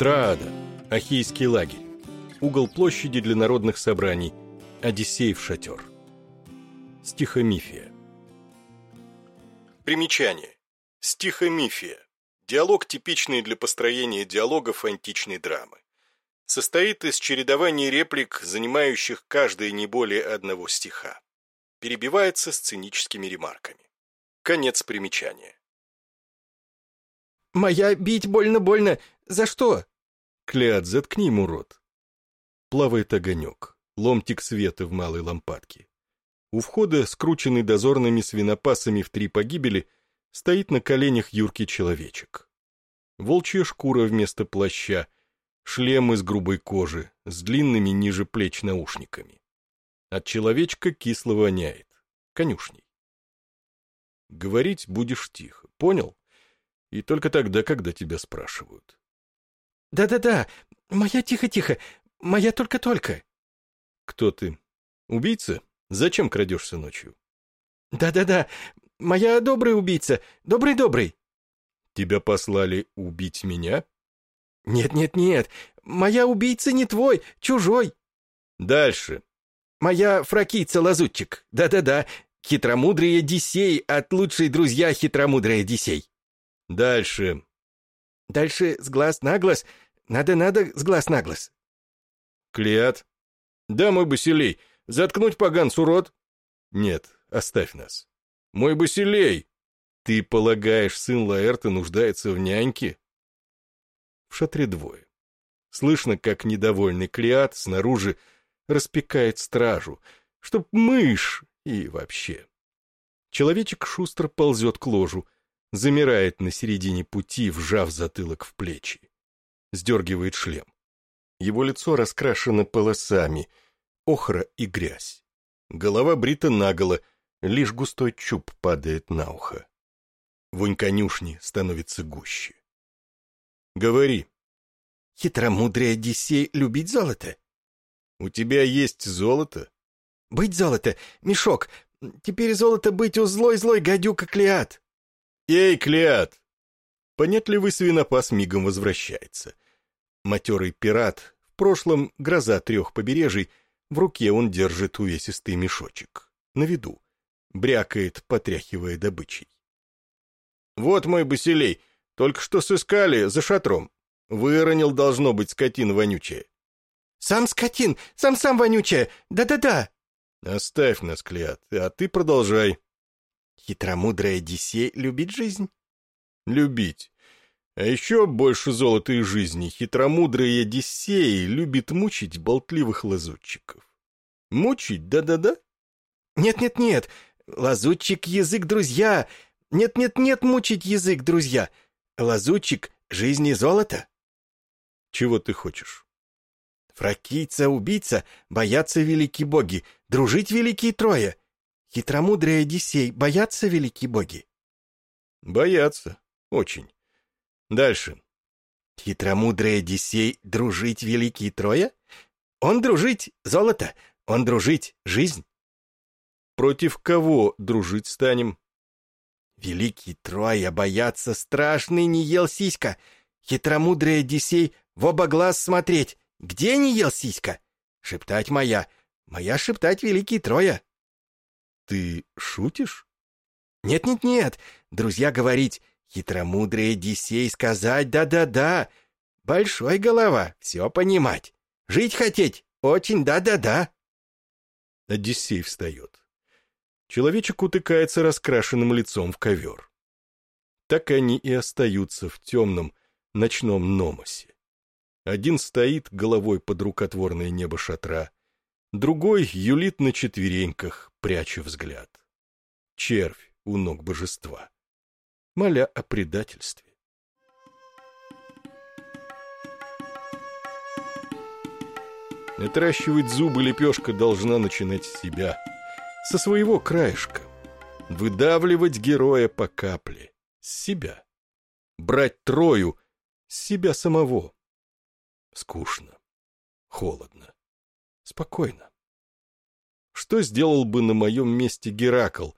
Траада, Ахейский лагерь, угол площади для народных собраний, Одиссеев шатер. Стихомифия. Примечание. Стихомифия. Диалог, типичный для построения диалогов античной драмы. Состоит из чередования реплик, занимающих каждый не более одного стиха. Перебивается сценическими ремарками. Конец примечания. «Моя бить больно-больно. За что?» Клеат, заткни ему рот. Плавает огонек, ломтик света в малой лампадке. У входа, скрученный дозорными свинопасами в три погибели, стоит на коленях юркий человечек. Волчья шкура вместо плаща, шлем из грубой кожи, с длинными ниже плеч наушниками. От человечка кисло воняет. Конюшней. Говорить будешь тихо, понял? И только тогда, когда тебя спрашивают. «Да-да-да, моя тихо-тихо, моя только-только». «Кто ты? Убийца? Зачем крадешься ночью?» «Да-да-да, моя добрый убийца, добрый-добрый». «Тебя послали убить меня?» «Нет-нет-нет, моя убийца не твой, чужой». «Дальше». «Моя фракийца-лазутчик, да-да-да, хитромудрый Одиссей от лучшей друзья хитромудрый Одиссей». «Дальше». «Дальше с глаз на глаз, надо-надо с глаз на глаз». «Клеат». «Да, мой Басилей, заткнуть поганцу рот?» «Нет, оставь нас». «Мой Басилей!» «Ты полагаешь, сын Лаэрта нуждается в няньке?» В шатре двое. Слышно, как недовольный Клеат снаружи распекает стражу, чтоб мышь и вообще. Человечек шустро ползет к ложу, замирает на середине пути, вжав затылок в плечи. Сдергивает шлем. Его лицо раскрашено полосами, охра и грязь. Голова брита наголо, лишь густой чуб падает на ухо. Вонь конюшни становится гуще. Говори. Хитромудрый Одиссей любить золото? У тебя есть золото? Быть золото, мешок. Теперь золото быть у злой-злой гадюка Клеат. Эй, Клеат! Понятливый свинопас мигом возвращается. Матерый пират, в прошлом гроза трех побережий, в руке он держит увесистый мешочек. На виду. Брякает, потряхивая добычей. «Вот мой басилей, только что сыскали за шатром. Выронил, должно быть, скотин вонючая». «Сам скотин, сам-сам вонючая, да-да-да». «Оставь нас, Клеат, а ты продолжай». Хитромудрый Одиссей любит жизнь? Любить. А еще больше золота и жизни хитромудрый Одиссей любит мучить болтливых лазутчиков. Мучить, да-да-да? Нет-нет-нет, лазутчик — язык друзья. Нет-нет-нет, мучить язык друзья. Лазутчик — жизнь и золото. Чего ты хочешь? Фракийца-убийца боятся великие боги, дружить великие трое. Хитромудрый Одиссей боятся великие боги? Боятся. Очень. Дальше. Хитромудрый Одиссей дружить великие трое? Он дружить золото, он дружить жизнь. Против кого дружить станем? Великий Троя боятся страшный не ел сиська. Хитромудрый Одиссей в оба глаз смотреть. Где не ел сиська? Шептать моя. Моя шептать великий Троя. Ты шутишь? Нет-нет-нет, друзья говорить, хитромудрый Одиссей сказать да-да-да. Большой голова, все понимать. Жить хотеть, очень да-да-да. Одиссей встает. Человечек утыкается раскрашенным лицом в ковер. Так они и остаются в темном ночном номосе. Один стоит головой под рукотворное небо шатра, другой юлит на четвереньках, пряча взгляд. Червь у ног божества, моля о предательстве. Отращивать зубы лепешка должна начинать с себя, со своего краешка. Выдавливать героя по капле, с себя. Брать трою, с себя самого. Скучно, холодно, спокойно. Что сделал бы на моем месте Геракл,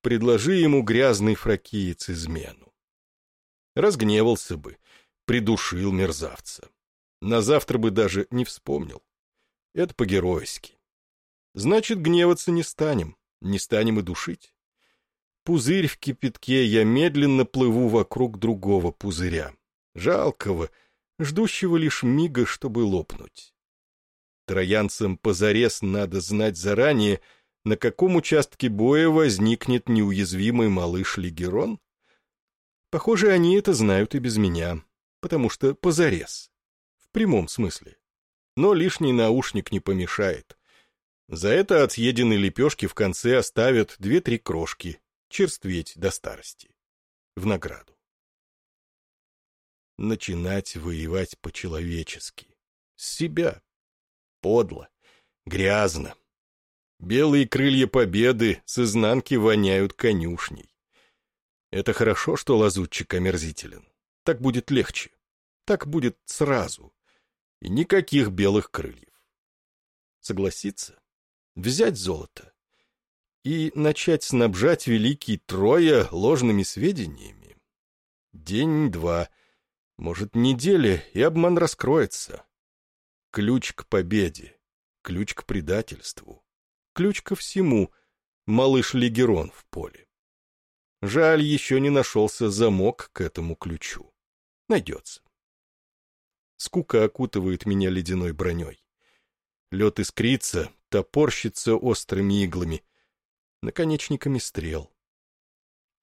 предложи ему грязный фракиец измену? Разгневался бы, придушил мерзавца, На завтра бы даже не вспомнил. Это по-геройски. Значит, гневаться не станем, не станем и душить. Пузырь в кипятке, я медленно плыву вокруг другого пузыря. Жалкого, ждущего лишь мига, чтобы лопнуть. Троянцам позарез надо знать заранее, на каком участке боя возникнет неуязвимый малыш Легерон? Похоже, они это знают и без меня, потому что позарез. В прямом смысле. Но лишний наушник не помешает. За это от съеденной лепешки в конце оставят две-три крошки, черстветь до старости. В награду. Начинать воевать по-человечески. С себя. Подло. Грязно. Белые крылья победы с изнанки воняют конюшней. Это хорошо, что лазутчик омерзителен. Так будет легче. Так будет сразу. И никаких белых крыльев. Согласиться? Взять золото? И начать снабжать великий Троя ложными сведениями? День-два, может, неделя, и обман раскроется. Ключ к победе, ключ к предательству, ключ ко всему — малыш Легерон в поле. Жаль, еще не нашелся замок к этому ключу. Найдется. Скука окутывает меня ледяной броней. Лед искрится, топорщится острыми иглами, наконечниками стрел.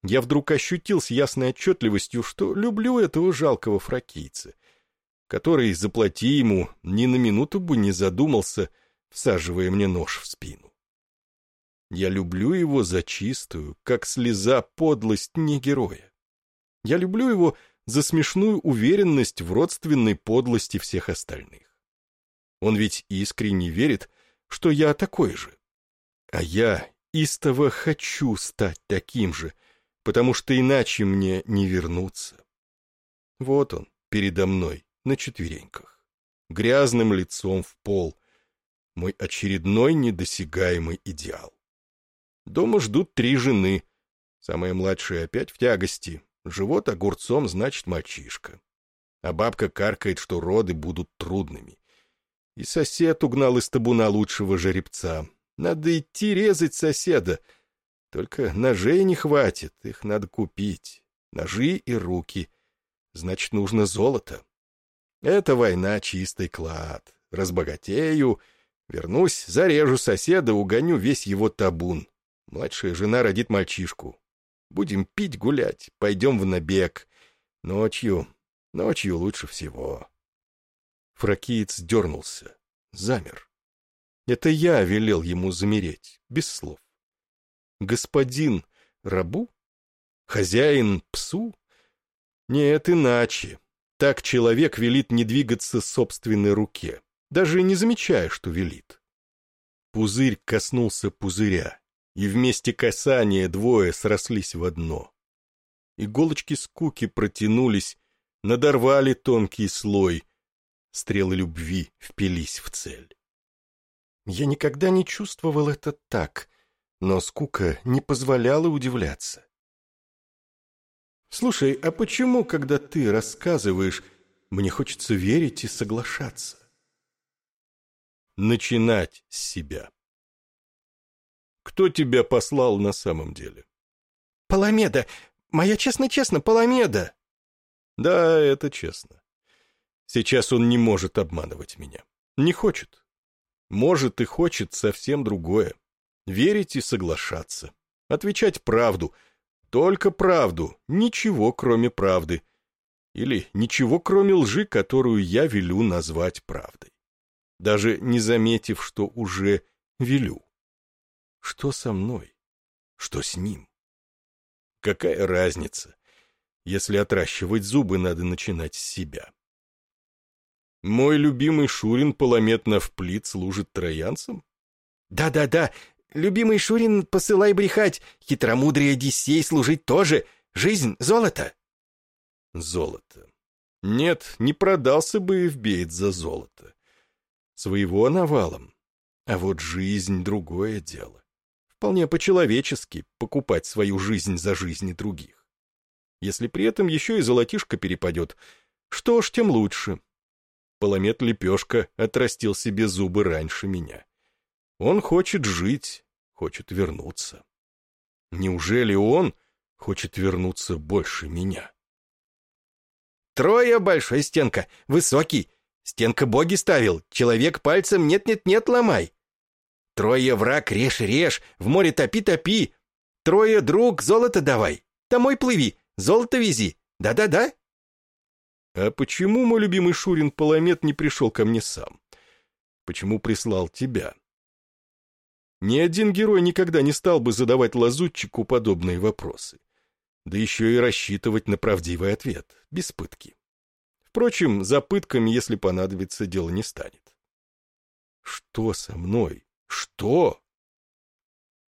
Я вдруг ощутил с ясной отчетливостью, что люблю этого жалкого фракийца — который, заплати ему, ни на минуту бы не задумался, всаживая мне нож в спину. Я люблю его за чистую, как слеза, подлость не героя. Я люблю его за смешную уверенность в родственной подлости всех остальных. Он ведь искренне верит, что я такой же. А я истово хочу стать таким же, потому что иначе мне не вернуться. Вот он, передо мной, на четвереньках, грязным лицом в пол. Мой очередной недосягаемый идеал. Дома ждут три жены. Самая младшая опять в тягости. Живот огурцом, значит, мальчишка. А бабка каркает, что роды будут трудными. И сосед угнал из табуна лучшего жеребца. Надо идти резать соседа. Только ножей не хватит, их надо купить. Ножи и руки. Значит, нужно золото. Это война чистый клад. Разбогатею, вернусь, зарежу соседа, угоню весь его табун. Младшая жена родит мальчишку. Будем пить, гулять, пойдем в набег. Ночью, ночью лучше всего. Фракиец дернулся, замер. Это я велел ему замереть, без слов. Господин рабу? Хозяин псу? Нет, иначе. Так человек велит не двигаться собственной руке, даже не замечая, что велит. Пузырь коснулся пузыря, и вместе касания двое срослись в одно. Иголочки скуки протянулись, надорвали тонкий слой, стрелы любви впились в цель. Я никогда не чувствовал это так, но скука не позволяла удивляться. Слушай, а почему, когда ты рассказываешь, мне хочется верить и соглашаться? Начинать с себя. Кто тебя послал на самом деле? Паламеда! Моя честно-честно, Паламеда! Да, это честно. Сейчас он не может обманывать меня. Не хочет. Может и хочет совсем другое. Верить и соглашаться. Отвечать правду — только правду, ничего кроме правды. Или ничего кроме лжи, которую я велю назвать правдой. Даже не заметив, что уже велю. Что со мной? Что с ним? Какая разница, если отращивать зубы надо начинать с себя? Мой любимый Шурин полометно в плит служит троянцам? Да-да-да, Любимый Шурин, посылай брехать. Хитромудрый Одиссей служить тоже. Жизнь — золото. Золото. Нет, не продался бы Евбеец за золото. Своего навалом. А вот жизнь — другое дело. Вполне по-человечески покупать свою жизнь за жизни других. Если при этом еще и золотишко перепадет, что ж, тем лучше. Поломет Лепешка отрастил себе зубы раньше меня. Он хочет жить, хочет вернуться. Неужели он хочет вернуться больше меня? Трое большой стенка, высокий. Стенка боги ставил, человек пальцем нет-нет-нет ломай. Трое враг, режь-режь, в море топи-топи. Трое друг, золото давай. Домой плыви, золото вези. Да-да-да. А почему мой любимый Шурин Паламет не пришел ко мне сам? Почему прислал тебя? Ни один герой никогда не стал бы задавать лазутчику подобные вопросы. Да еще и рассчитывать на правдивый ответ, без пытки. Впрочем, за пытками, если понадобится, дело не станет. Что со мной? Что?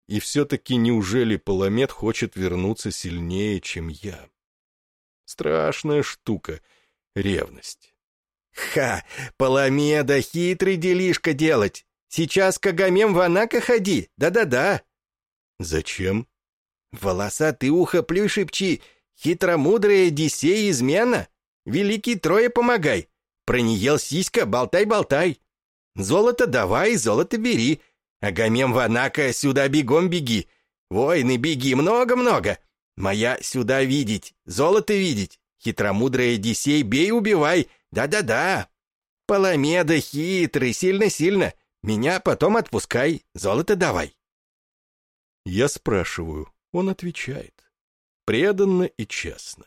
И все-таки неужели Паламет хочет вернуться сильнее, чем я? Страшная штука — ревность. Ха! Паламеда, хитрый делишка делать! Сейчас к Агамем в Анака ходи, да-да-да!» «Зачем?» «Волосатый ухо плюй шепчи, хитромудрая Одиссея измена, великий Трое помогай, про не ел сиська, болтай-болтай, золото давай, золото бери, Агамем в Анака, сюда бегом беги, воины беги, много-много, моя сюда видеть, золото видеть, хитромудрая Одиссей, бей, убивай, да-да-да!» Паламеда хитрый, сильно-сильно, меня потом отпускай, золото давай. Я спрашиваю, он отвечает. Преданно и честно.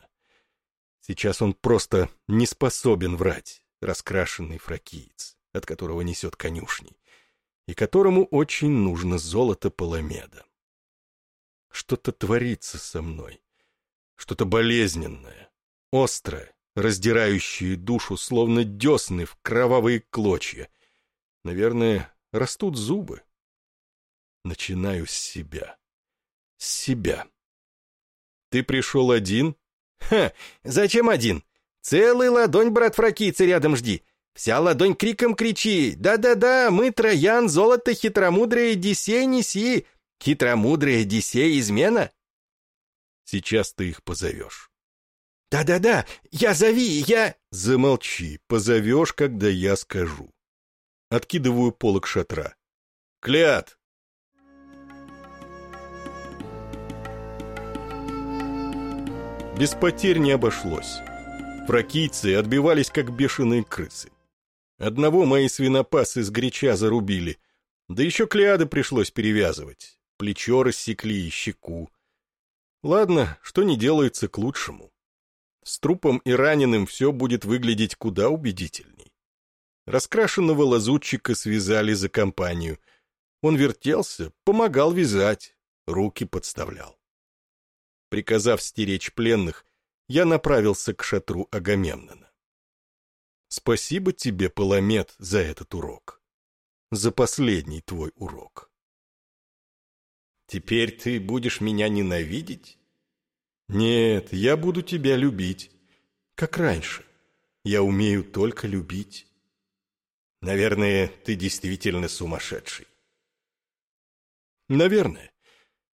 Сейчас он просто не способен врать, раскрашенный фракиец, от которого несет конюшней, и которому очень нужно золото Паламеда. Что-то творится со мной, что-то болезненное, острое, раздирающее душу, словно десны в кровавые клочья — Наверное, растут зубы. Начинаю с себя. С себя. Ты пришел один? Ха, зачем один? Целый ладонь, брат фракийцы, рядом жди. Вся ладонь криком кричи. Да-да-да, мы троян, золото, хитромудрая Одиссей неси. Хитромудрая Одиссей измена? Сейчас ты их позовешь. Да-да-да, я зови, я... Замолчи, позовешь, когда я скажу. Откидываю полок шатра. «Клят!» Без потерь не обошлось. Фракийцы отбивались, как бешеные крысы. Одного мои свинопасы с горяча зарубили, да еще клеады пришлось перевязывать. Плечо рассекли и щеку. Ладно, что не делается к лучшему. С трупом и раненым все будет выглядеть куда убедительней. Раскрашенного лазутчика связали за компанию. Он вертелся, помогал вязать, руки подставлял. Приказав стеречь пленных, я направился к шатру Агамемнона. Спасибо тебе, Паламет, за этот урок. За последний твой урок. Теперь ты будешь меня ненавидеть? Нет, я буду тебя любить, как раньше. Я умею только любить. Наверное, ты действительно сумасшедший. Наверное.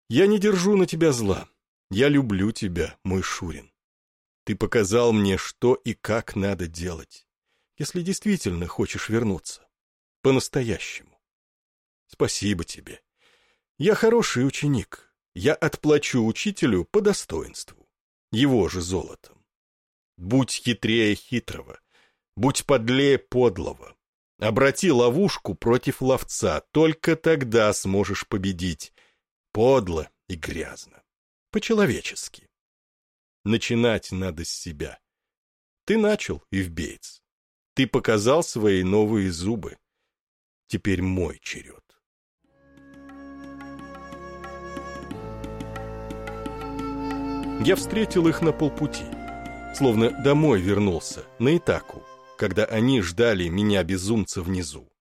Я не держу на тебя зла. Я люблю тебя, мой Шурин. Ты показал мне, что и как надо делать, если действительно хочешь вернуться. По-настоящему. Спасибо тебе. Я хороший ученик. Я отплачу учителю по достоинству. Его же золотом. Будь хитрее хитрого. Будь подлее подлого. Обрати ловушку против ловца, только тогда сможешь победить. Подло и грязно. По-человечески. Начинать надо с себя. Ты начал, Ивбеец. Ты показал свои новые зубы. Теперь мой черед. Я встретил их на полпути. Словно домой вернулся, на Итаку когда они ждали меня безумца внизу.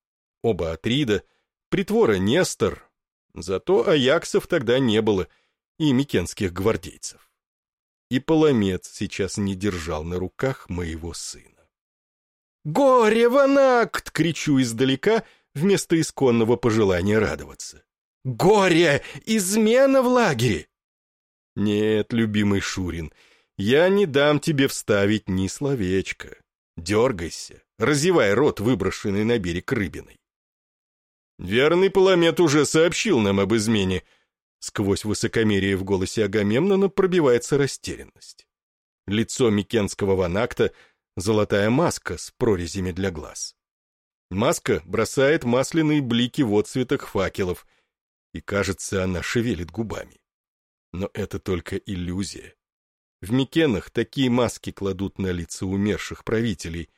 Оба Атрида, притвора Нестор, зато Аяксов тогда не было и микенских гвардейцев. И Паламец сейчас не держал на руках моего сына. «Горе, Ванакт!» — кричу издалека, вместо исконного пожелания радоваться. «Горе! Измена в лагере!» «Нет, любимый Шурин, я не дам тебе вставить ни словечко. Дергайся, разевай рот, выброшенный на берег рыбиной. Верный Паламет уже сообщил нам об измене. Сквозь высокомерие в голосе Агамемнона пробивается растерянность. Лицо Микенского ванакта — золотая маска с прорезями для глаз. Маска бросает масляные блики в отцветах факелов, и, кажется, она шевелит губами. Но это только иллюзия. В Микенах такие маски кладут на лица умерших правителей,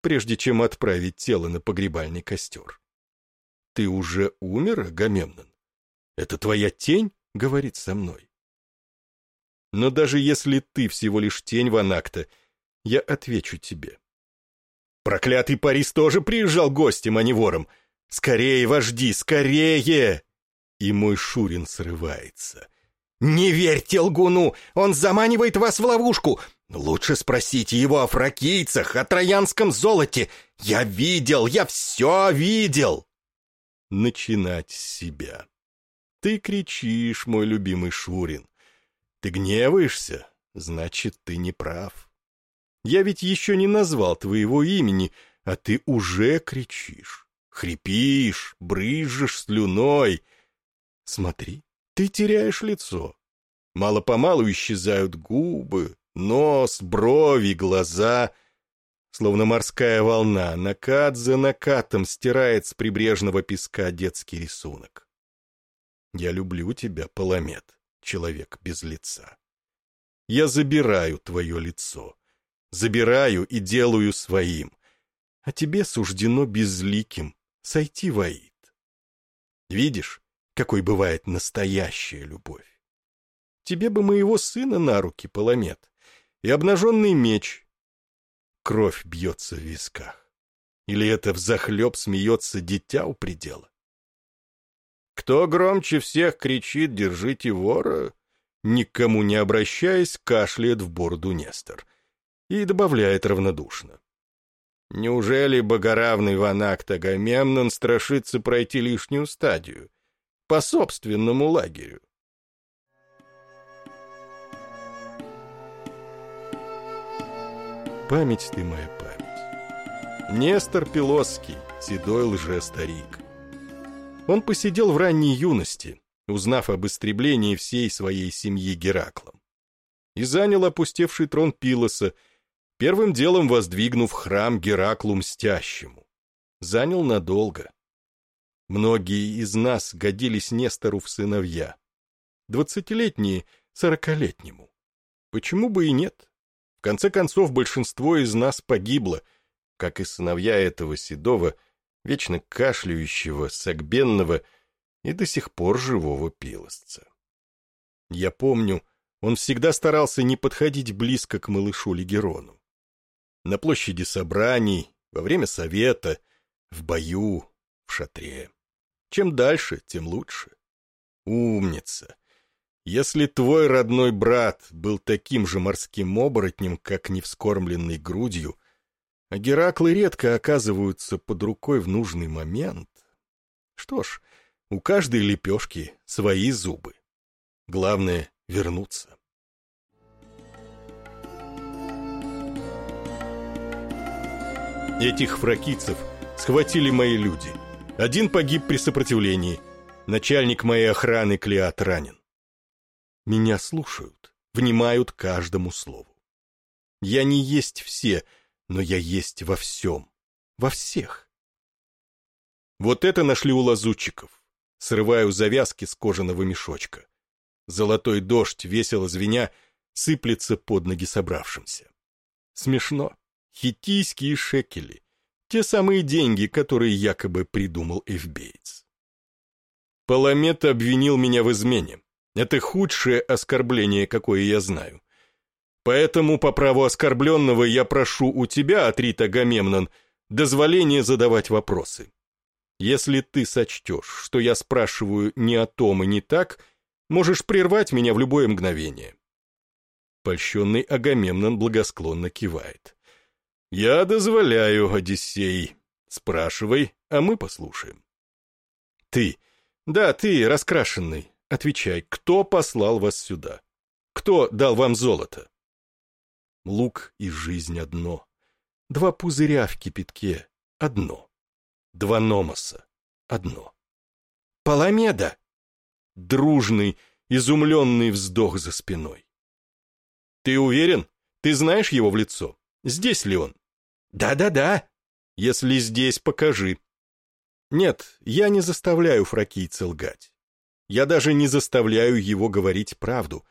прежде чем отправить тело на погребальный костер. «Ты уже умер, Агамемнон? Это твоя тень?» — говорит со мной. Но даже если ты всего лишь тень Ванакта, я отвечу тебе. Проклятый Парис тоже приезжал гостем, а не вором. Скорее, вожди, скорее! И мой Шурин срывается. «Не верьте лгуну! Он заманивает вас в ловушку! Лучше спросите его о фракийцах, о троянском золоте! Я видел, я все видел!» Начинать с себя. Ты кричишь, мой любимый Шурин. Ты гневаешься, значит, ты не прав. Я ведь еще не назвал твоего имени, а ты уже кричишь, хрипишь, брызжешь слюной. Смотри, ты теряешь лицо. Мало-помалу исчезают губы, нос, брови, глаза. Словно морская волна, накат за накатом стирает с прибрежного песка детский рисунок. Я люблю тебя, Паламет, человек без лица. Я забираю твое лицо. Забираю и делаю своим. А тебе суждено безликим сойти в Аид. Видишь, какой бывает настоящая любовь. Тебе бы моего сына на руки, Паламет, и обнаженный меч. Кровь бьется в висках. Или это взахлеб смеется дитя у предела? Кто громче всех кричит «Держите вора!» Никому не обращаясь, кашляет в бороду Нестор. И добавляет равнодушно. Неужели богоравный Ванак Агамемнон страшится пройти лишнюю стадию? По собственному лагерю. Память ты моя память. Нестор Пилосский, седой лже-старик. Он посидел в ранней юности, узнав об истреблении всей своей семьи Гераклом, и занял опустевший трон Пилоса, первым делом воздвигнув храм Гераклу Мстящему. Занял надолго. Многие из нас годились Нестору в сыновья. Двадцатилетние — сорокалетнему. Почему бы и нет? В конце концов, большинство из нас погибло, как и сыновья этого седого, вечно кашляющего, согбенного и до сих пор живого пилосца. Я помню, он всегда старался не подходить близко к малышу Легерону. На площади собраний, во время совета, в бою, в шатре. Чем дальше, тем лучше. Умница. Если твой родной брат был таким же морским оборотнем, как невскормленный грудью, а Гераклы редко оказываются под рукой в нужный момент, что ж, у каждой лепешки свои зубы. Главное — вернуться. Этих фракийцев схватили мои люди — один погиб при сопротивлении. Начальник моей охраны Клеат ранен. Меня слушают, внимают каждому слову. Я не есть все, но я есть во всем, во всех. Вот это нашли у лазутчиков. Срываю завязки с кожаного мешочка. Золотой дождь, весело звеня, сыплется под ноги собравшимся. Смешно. Хитийские шекели. Те самые деньги, которые якобы придумал Эфбейтс. Паламет обвинил меня в измене. Это худшее оскорбление, какое я знаю. Поэтому по праву оскорбленного я прошу у тебя, Атрита Гамемнон, дозволения задавать вопросы. Если ты сочтешь, что я спрашиваю не о том и не так, можешь прервать меня в любое мгновение. Польщенный Агамемнон благосклонно кивает. «Я дозволяю, Одиссей. Спрашивай, а мы послушаем». «Ты, да, ты, раскрашенный, отвечай, кто послал вас сюда? Кто дал вам золото?» Лук и жизнь одно. Два пузыря в кипятке — одно. Два номоса — одно. «Паламеда!» Дружный, изумленный вздох за спиной. «Ты уверен? Ты знаешь его в лицо? Здесь ли он?» «Да-да-да». «Если здесь, покажи». Нет, я не заставляю фракийца лгать. Я даже не заставляю его говорить правду.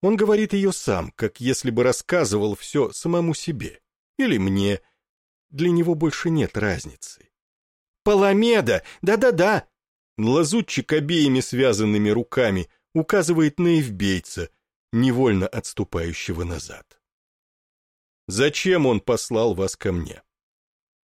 Он говорит ее сам, как если бы рассказывал все самому себе. Или мне. Для него больше нет разницы. «Паламеда! Да-да-да!» Лазутчик обеими связанными руками указывает на Евбейца, невольно отступающего назад. «Зачем он послал вас ко мне?»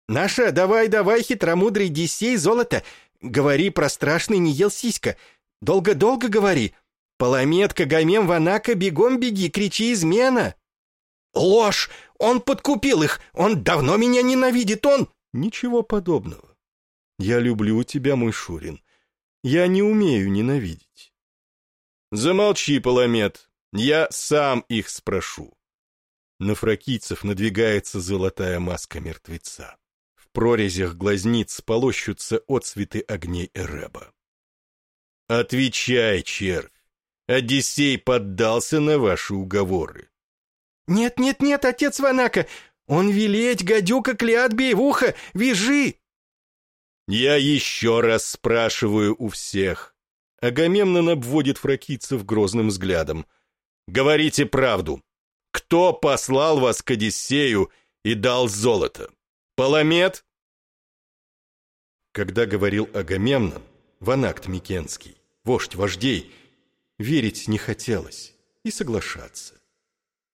«Наша, давай-давай, хитромудрый Дисей, золото, говори про страшный не ел сиська. Долго-долго говори. Паламет, Кагамем, Ванака, бегом беги, кричи измена!» «Ложь! Он подкупил их! Он давно меня ненавидит, он...» «Ничего подобного. Я люблю тебя, мой Шурин. Я не умею ненавидеть». «Замолчи, Паламет. Я сам их спрошу». На фракийцев надвигается золотая маска мертвеца. В прорезях глазниц полощутся отцветы огней Эреба. «Отвечай, червь! Одиссей поддался на ваши уговоры?» «Нет-нет-нет, отец Ванака! Он велеть, гадюка, клят, бей в ухо, вяжи!» «Я еще раз спрашиваю у всех». Агамемнон обводит фракийцев грозным взглядом. «Говорите правду. Кто послал вас к Одиссею и дал золото? Паламет?» Когда говорил Агамемнон, Ванакт Микенский, вождь вождей, верить не хотелось и соглашаться.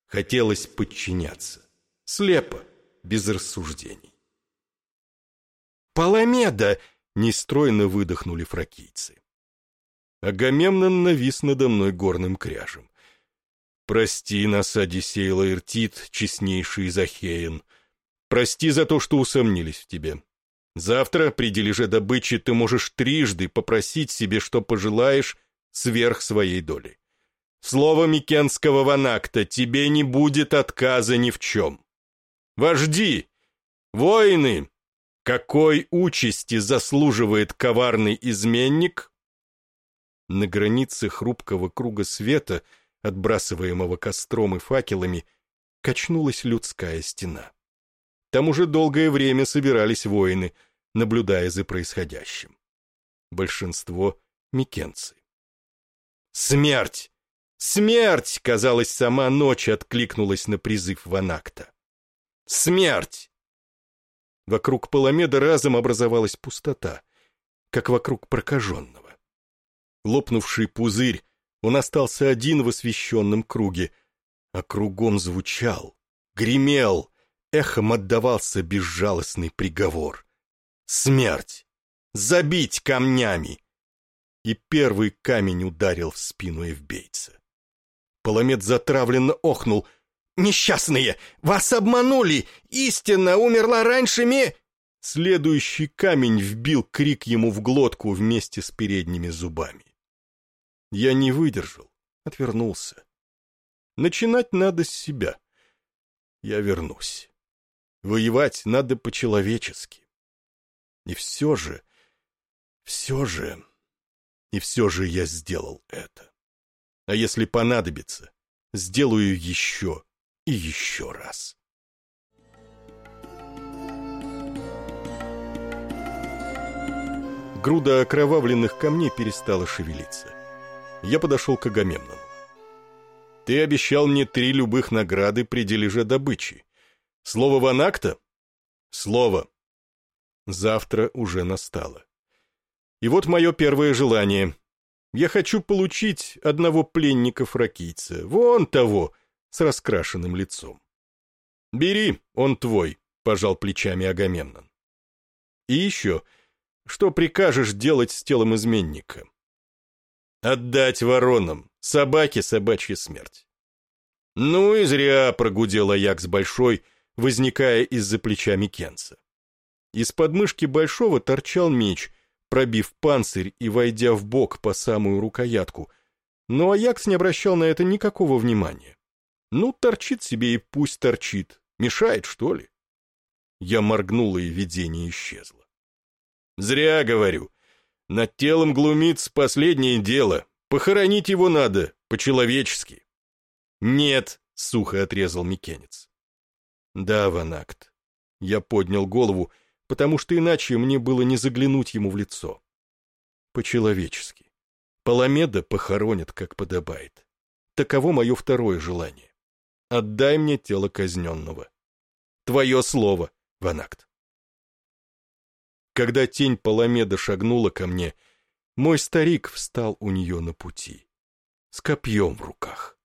Хотелось подчиняться, слепо, без рассуждений. «Паламеда!» — нестройно выдохнули фракийцы. Агамемнон навис надо мной горным кряжем. «Прости нас, Одиссей Лаэртит, честнейший из Ахеен. Прости за то, что усомнились в тебе. Завтра при дележе добычи ты можешь трижды попросить себе, что пожелаешь, сверх своей доли. Слово Микенского ванакта, тебе не будет отказа ни в чем. Вожди, воины, какой участи заслуживает коварный изменник? На границе хрупкого круга света, отбрасываемого костром и факелами, качнулась людская стена. Там уже долгое время собирались воины, наблюдая за происходящим. Большинство — микенцы. «Смерть! Смерть!» — казалось, сама ночь откликнулась на призыв Ванакта. «Смерть!» Вокруг Паламеда разом образовалась пустота, как вокруг прокаженного. Лопнувший пузырь, он остался один в освещенном круге, а кругом звучал, гремел, эхом отдавался безжалостный приговор. «Смерть! Забить камнями!» И первый камень ударил в спину Эвбейца. Паламет затравленно охнул. «Несчастные! Вас обманули! Истина умерла раньше ме...» Следующий камень вбил крик ему в глотку вместе с передними зубами. Я не выдержал, отвернулся. Начинать надо с себя. Я вернусь. Воевать надо по-человечески. И все же, все же, и все же я сделал это. А если понадобится, сделаю еще и еще раз. Груда окровавленных камней перестала шевелиться. Я подошел к Агамемнону. «Ты обещал мне три любых награды при дележе добычи. Слово Ванакта? Слово. Завтра уже настало. И вот мое первое желание. Я хочу получить одного пленника-фракийца, вон того, с раскрашенным лицом. «Бери, он твой», — пожал плечами Агамемнон. «И еще, что прикажешь делать с телом изменника?» «Отдать воронам, собаке собачья смерть». «Ну и зря», — прогудел Аякс Большой, — возникая из-за плеча Микенса. Из подмышки Большого торчал меч, пробив панцирь и войдя в бок по самую рукоятку, но Аякс не обращал на это никакого внимания. Ну, торчит себе и пусть торчит. Мешает, что ли? Я моргнула, и видение исчезло. Зря говорю. Над телом глумиться последнее дело. Похоронить его надо, по-человечески. Нет, сухо отрезал Микенец. Да, Ванакт. Я поднял голову, потому что иначе мне было не заглянуть ему в лицо. По-человечески. Паламеда похоронят, как подобает. Таково мое второе желание. Отдай мне тело казненного. Твое слово, Ванакт. Когда тень Паламеда шагнула ко мне, мой старик встал у нее на пути, с копьем в руках.